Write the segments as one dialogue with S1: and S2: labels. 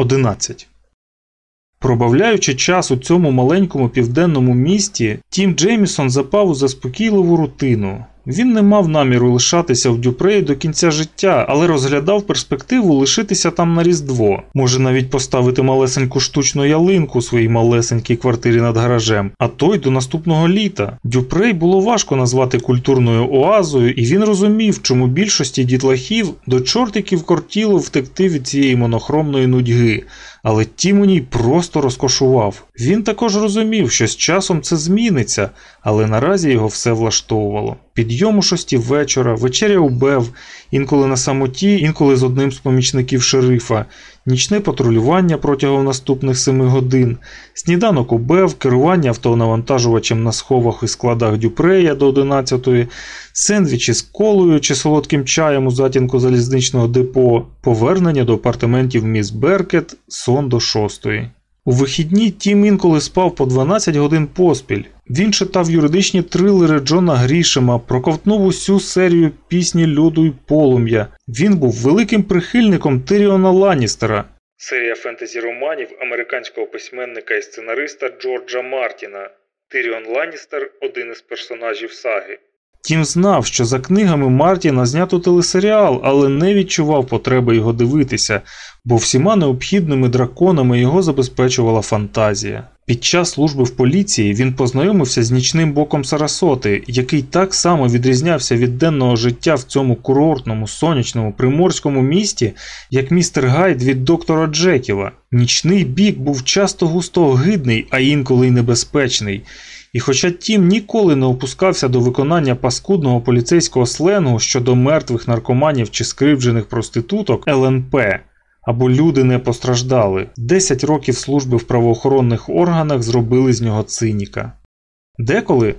S1: 11. Пробавляючи час у цьому маленькому південному місті, Тім Джеймісон запав у заспокійливу рутину. Він не мав наміру лишатися в Дюпреї до кінця життя, але розглядав перспективу лишитися там на Різдво. Може навіть поставити малесеньку штучну ялинку у своїй малесенькій квартирі над гаражем, а то й до наступного літа. Дюпрей було важко назвати культурною оазою, і він розумів, чому більшості дітлахів до чортиків кортіло втекти від цієї монохромної нудьги. Але Тім у ній просто розкошував. Він також розумів, що з часом це зміниться, але наразі його все влаштовувало. Підйом у шості вечора, вечеря у Бев, інколи на самоті, інколи з одним з помічників шерифа, нічне патрулювання протягом наступних семи годин, сніданок у Бев, керування автонавантажувачем на сховах і складах Дюпрея до 11-ї, сендвічі з колою чи солодким чаєм у затінку залізничного депо, повернення до апартаментів міс Беркет, сон до 6-ї. У вихідні Тім інколи спав по 12 годин поспіль. Він читав юридичні трилери Джона Грішема, проковтнув усю серію пісні Льоду й полум'я. Він був великим прихильником Тиріона Ланністера. Серія фентезі романів американського письменника і сценариста Джорджа Мартіна. Тиріон Ланністер – один із персонажів саги. Тім знав, що за книгами Мартіна знято телесеріал, але не відчував потреби його дивитися, бо всіма необхідними драконами його забезпечувала фантазія. Під час служби в поліції він познайомився з нічним боком Сарасоти, який так само відрізнявся від денного життя в цьому курортному, сонячному, приморському місті, як містер Гайд від доктора Джекіла. Нічний бік був часто густо огидний, а інколи й небезпечний. І хоча Тім ніколи не опускався до виконання паскудного поліцейського сленгу щодо мертвих наркоманів чи скривджених проституток ЛНП, або люди не постраждали, 10 років служби в правоохоронних органах зробили з нього циніка. Деколи,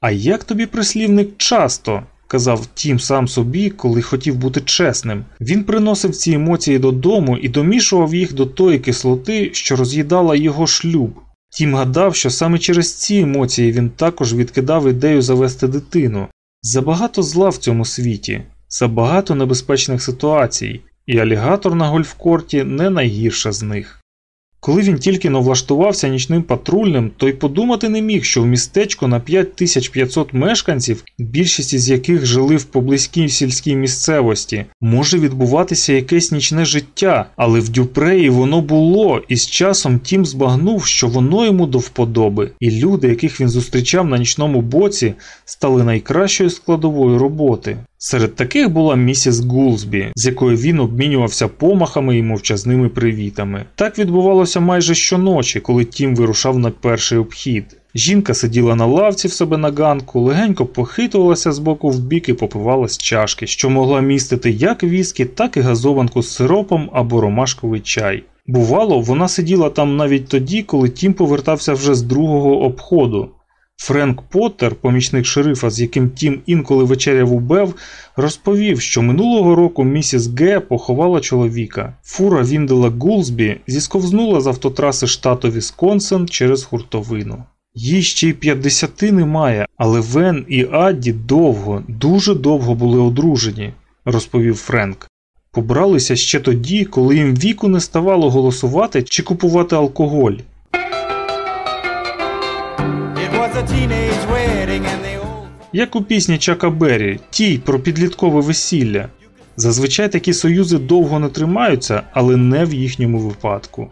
S1: а як тобі прислівник часто? казав Тім сам собі, коли хотів бути чесним. Він приносив ці емоції додому і домішував їх до тої кислоти, що роз'їдала його шлюб. Тім гадав, що саме через ці емоції він також відкидав ідею завести дитину. Забагато зла в цьому світі, забагато небезпечних ситуацій, і алігатор на гольфкорті не найгірша з них. Коли він тільки но влаштувався нічним патрульним, то й подумати не міг, що в містечко на 5500 мешканців, більшість із яких жили в поблизькій сільській місцевості, може відбуватися якесь нічне життя, але в Дюпреї воно було, і з часом Тім збагнув, що воно йому до вподоби, і люди, яких він зустрічав на нічному боці, стали найкращою складовою роботи. Серед таких була місіс Гулсбі, з якою він обмінювався помахами і мовчазними привітами. Так відбувалося майже щоночі, коли Тім вирушав на перший обхід. Жінка сиділа на лавці в себе на ганку, легенько похитувалася з боку в бік і попивала з чашки, що могла містити як віскі, так і газованку з сиропом або ромашковий чай. Бувало, вона сиділа там навіть тоді, коли Тім повертався вже з другого обходу. Френк Поттер, помічник шерифа, з яким Тім інколи вечеряв у Бев, розповів, що минулого року місіс Г поховала чоловіка. Фура Віндела Гулсбі зісковзнула з автотраси штату Вісконсин через хуртовину. Їй ще й 50 немає, але Вен і Адді довго, дуже довго були одружені, розповів Френк. Побралися ще тоді, коли їм віку не ставало голосувати чи купувати алкоголь. Як у пісні Чака Беррі, тій про підліткове весілля. Зазвичай такі союзи довго не тримаються, але не в їхньому випадку.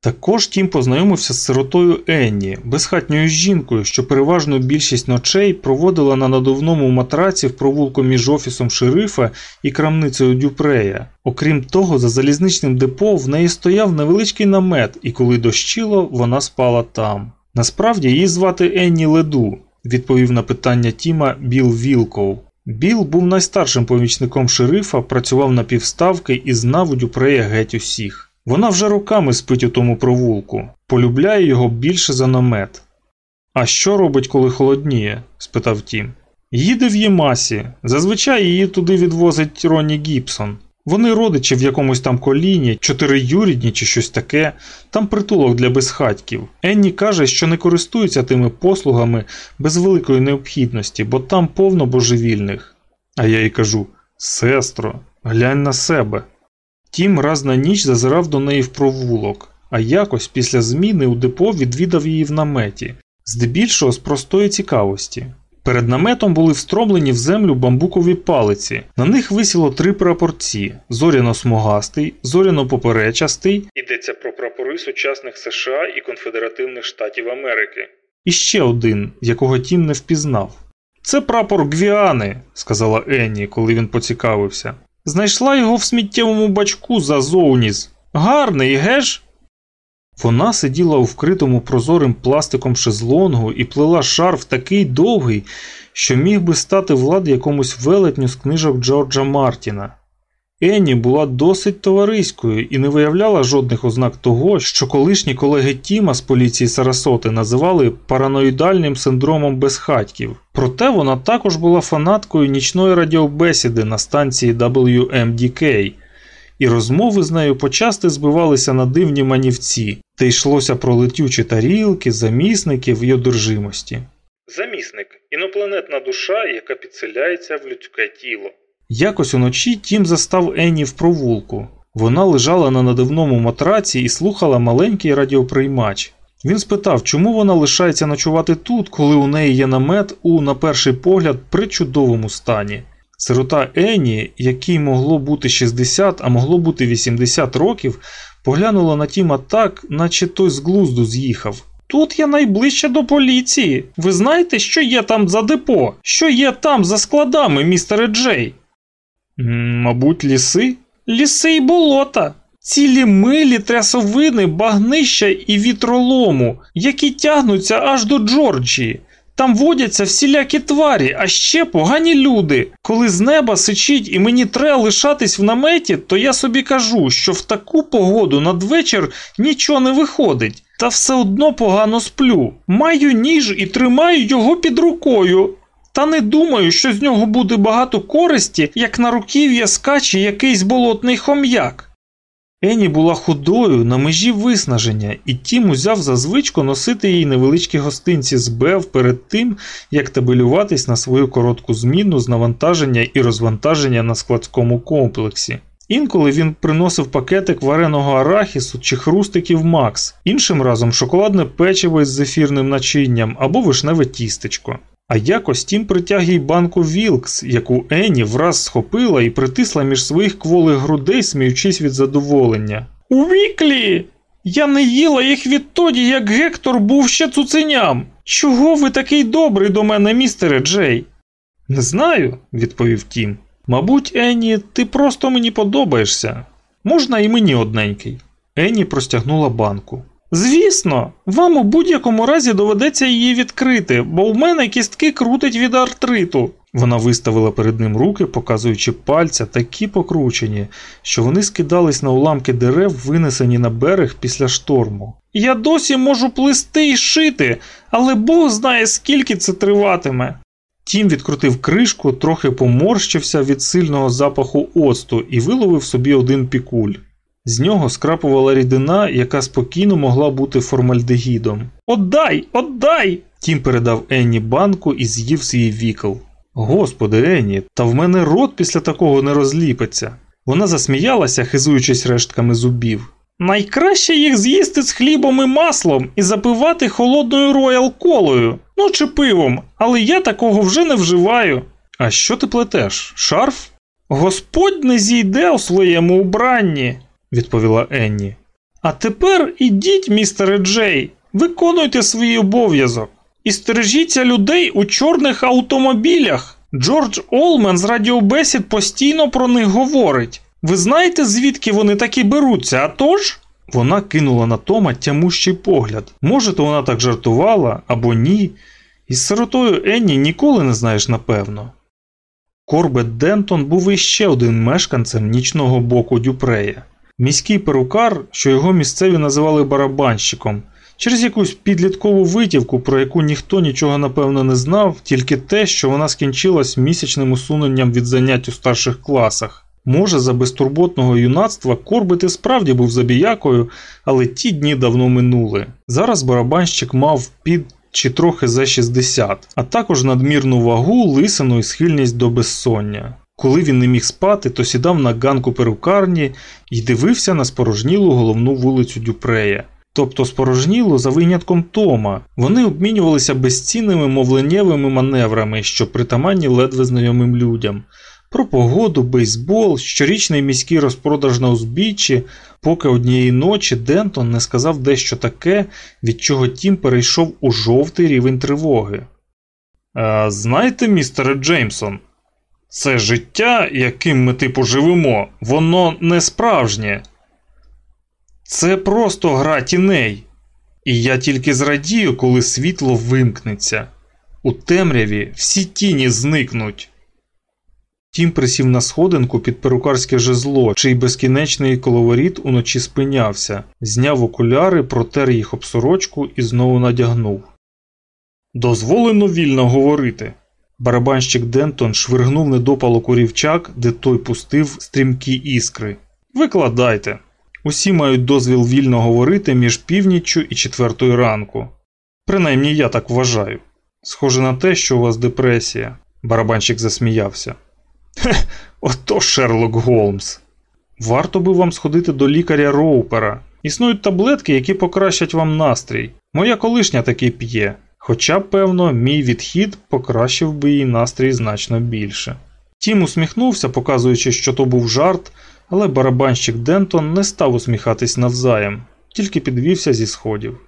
S1: Також Тім познайомився з сиротою Енні, безхатньою жінкою, що переважну більшість ночей проводила на надувному матраці в провулку між офісом шерифа і крамницею Дюпрея. Окрім того, за залізничним депо в неї стояв невеличкий намет, і коли дощило, вона спала там. Насправді її звати Енні Леду, відповів на питання Тіма Біл Вілков. Біл був найстаршим помічником шерифа, працював на півставки і знав у Дюпрея геть усіх. Вона вже роками спить у тому провулку, полюбляє його більше за намет. А що робить, коли холодніє? спитав Тім. Їде в Ємасі. Зазвичай її туди відвозить Ронні Гібсон. Вони родичі в якомусь там коліні, чотириюрідні чи щось таке, там притулок для безхатьків. Енні каже, що не користується тими послугами без великої необхідності, бо там повно божевільних. А я їй кажу: сестро, глянь на себе. Тім раз на ніч зазирав до неї в провулок, а якось після зміни у депо відвідав її в наметі, здебільшого з простої цікавості. Перед наметом були встромлені в землю бамбукові палиці. На них висіло три прапорці: зоряно-смугастий, зоряно-поперечастий. Йдеться про прапори сучасних США і Конфедеративних Штатів Америки. І ще один, якого Тім не впізнав. Це прапор Гвіани, сказала Енні, коли він поцікавився. Знайшла його в сміттєвому бачку за зоуніс. Гарний, геш? Вона сиділа у вкритому прозорим пластиком шезлонгу і плела шарф такий довгий, що міг би стати влад якомусь велетню з книжок Джорджа Мартіна. Енні була досить товариською і не виявляла жодних ознак того, що колишні колеги Тіма з поліції Сарасоти називали параноїдальним синдромом безхатьків. Проте вона також була фанаткою нічної радіобесіди на станції WMDK – і розмови з нею почасти збивалися на дивні манівці, де йшлося про летючі тарілки, замісників і одержимості. Замісник інопланетна душа, яка підселяється в людське тіло. Якось уночі Тім застав Енні в провулку. Вона лежала на надивному матраці і слухала маленький радіоприймач. Він спитав, чому вона лишається ночувати тут, коли у неї є намет у, на перший погляд, причудовому стані. Сирота Ені, якій могло бути 60, а могло бути 80 років, поглянула на Тіма так, наче той з глузду з'їхав. Тут я найближче до поліції. Ви знаєте, що є там за депо? Що є там за складами, містере Джей? Мабуть, ліси? Ліси й болота. Цілі милі трясовини, багнища і вітролому, які тягнуться аж до Джорджії. Там водяться всілякі тварі, а ще погані люди. Коли з неба сичить і мені треба лишатись в наметі, то я собі кажу, що в таку погоду надвечір нічого не виходить, та все одно погано сплю. Маю ніж і тримаю його під рукою. Та не думаю, що з нього буде багато користі, як на руків'я скаче якийсь болотний хом'як. Ені була худою на межі виснаження, і Тім узяв за звичку носити їй невеличкі гостинці з Бев перед тим, як табелюватись на свою коротку зміну з навантаження і розвантаження на складському комплексі. Інколи він приносив пакетик вареного арахісу чи хрустиків Макс, іншим разом шоколадне печиво із зефірним начинням або вишневе тістечко. А якось тім притяг їй банку Вілкс, яку Ені враз схопила і притисла між своїх кволих грудей, сміючись від задоволення. У віклі! Я не їла їх відтоді, як Гектор був ще цуценям. Чого ви такий добрий до мене, містере Джей? Не знаю, відповів Тім. Мабуть, Енні, ти просто мені подобаєшся. Можна і мені одненький. Енні простягнула банку. Звісно, вам у будь-якому разі доведеться її відкрити, бо в мене кістки крутить від артриту. Вона виставила перед ним руки, показуючи пальця, такі покручені, що вони скидались на уламки дерев, винесені на берег після шторму. Я досі можу плисти і шити, але Бог знає, скільки це триватиме. Тім відкрутив кришку, трохи поморщився від сильного запаху оцту і виловив собі один пікуль. З нього скрапувала рідина, яка спокійно могла бути формальдегідом. Отдай, отдай! Тім передав Енні банку і з'їв свій вікл. Господи, Енні, та в мене рот після такого не розліпиться. Вона засміялася, хизуючись рештками зубів. Найкраще їх з'їсти з хлібом і маслом і запивати холодною роял колою, ну чи пивом, але я такого вже не вживаю. А що ти плетеш? Шарф? Господь не зійде у своєму убранні відповіла Енні. А тепер ідіть, містере Джей, виконуйте свій обов'язок і стережіться людей у чорних автомобілях. Джордж Олмен з радіобесід постійно про них говорить. Ви знаєте, звідки вони такі беруться, а тож?» Вона кинула на Тома тямущий погляд. Може, то вона так жартувала або ні. Із сиротою Енні ніколи не знаєш напевно. Корбет Дентон був іще один мешканцем нічного боку Дюпрея. Міський перукар, що його місцеві називали барабанщиком, через якусь підліткову витівку, про яку ніхто нічого напевно не знав, тільки те, що вона скінчилась місячним усуненням від занять у старших класах. Може, за безтурботного юнацтва Корбит і справді був забіякою, але ті дні давно минули. Зараз барабанщик мав під чи трохи за 60, а також надмірну вагу, лисину і схильність до безсоння. Коли він не міг спати, то сідав на ганку перукарні і дивився на спорожнілу головну вулицю Дюпрея. Тобто спорожнілу за винятком Тома. Вони обмінювалися безцінними мовленнєвими маневрами, що притаманні ледве знайомим людям. Про погоду, бейсбол, щорічний міський розпродаж на узбіччі, поки однієї ночі Дентон не сказав дещо таке, від чого Тім перейшов у жовтий рівень тривоги. «А, Знаєте, містере Джеймсон, це життя, яким ми типу живемо, воно не справжнє. Це просто гра тіней. І я тільки зрадію, коли світло вимкнеться. У темряві всі тіні зникнуть. Тім присів на сходинку під перукарське жезло, чий безкінечний коловоріт уночі спинявся, зняв окуляри, протер їх об сорочку і знову надягнув. Дозволено вільно говорити. Барабанщик Дентон швиргнув недопалок у рівчак, де той пустив стрімкі іскри. Викладайте. Усі мають дозвіл вільно говорити між північчю і четвертою ранку. Принаймні я так вважаю. Схоже на те, що у вас депресія. Барабанщик засміявся. Хе, ото Шерлок Голмс. Варто би вам сходити до лікаря Роупера. Існують таблетки, які покращать вам настрій. Моя колишня таки п'є. Хоча, певно, мій відхід покращив би їй настрій значно більше. Тім усміхнувся, показуючи, що то був жарт, але барабанщик Дентон не став усміхатись навзаєм, тільки підвівся зі сходів.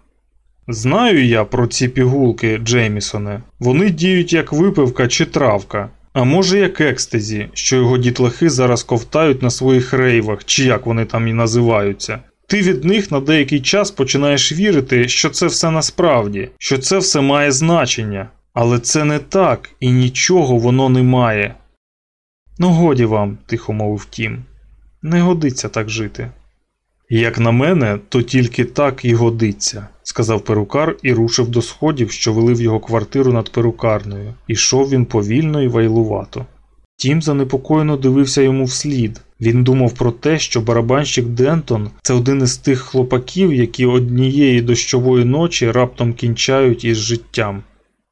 S1: Знаю я про ці пігулки, Джеймісоне. Вони діють як випивка чи травка, а може як екстезі, що його дітлахи зараз ковтають на своїх рейвах, чи як вони там і називаються. Ти від них на деякий час починаєш вірити, що це все насправді, що це все має значення. Але це не так і нічого воно не має. Ну, годі вам, тихо мовив Тім. Не годиться так жити. Як на мене, то тільки так і годиться, сказав перукар і рушив до сходів, що вели в його квартиру над перукарною. Ішов він повільно і вайлувато. Тім занепокоєно дивився йому вслід. Він думав про те, що барабанщик Дентон це один із тих хлопаків, які однієї дощової ночі раптом кінчають із життям,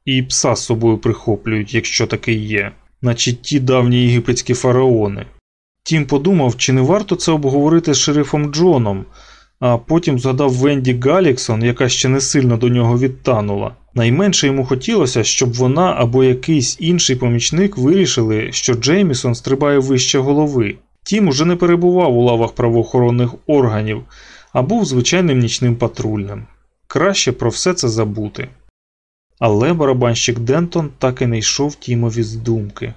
S1: і пса з собою прихоплюють, якщо таки є, наче ті давні єгипетські фараони. Тім подумав, чи не варто це обговорити з шерифом Джоном, а потім згадав Венді Галіксон, яка ще не сильно до нього відтанула. Найменше йому хотілося, щоб вона або якийсь інший помічник вирішили, що Джеймісон стрибає вище голови. Тім уже не перебував у лавах правоохоронних органів, а був звичайним нічним патрульним. Краще про все це забути. Але барабанщик Дентон так і не йшов Тімові з думки.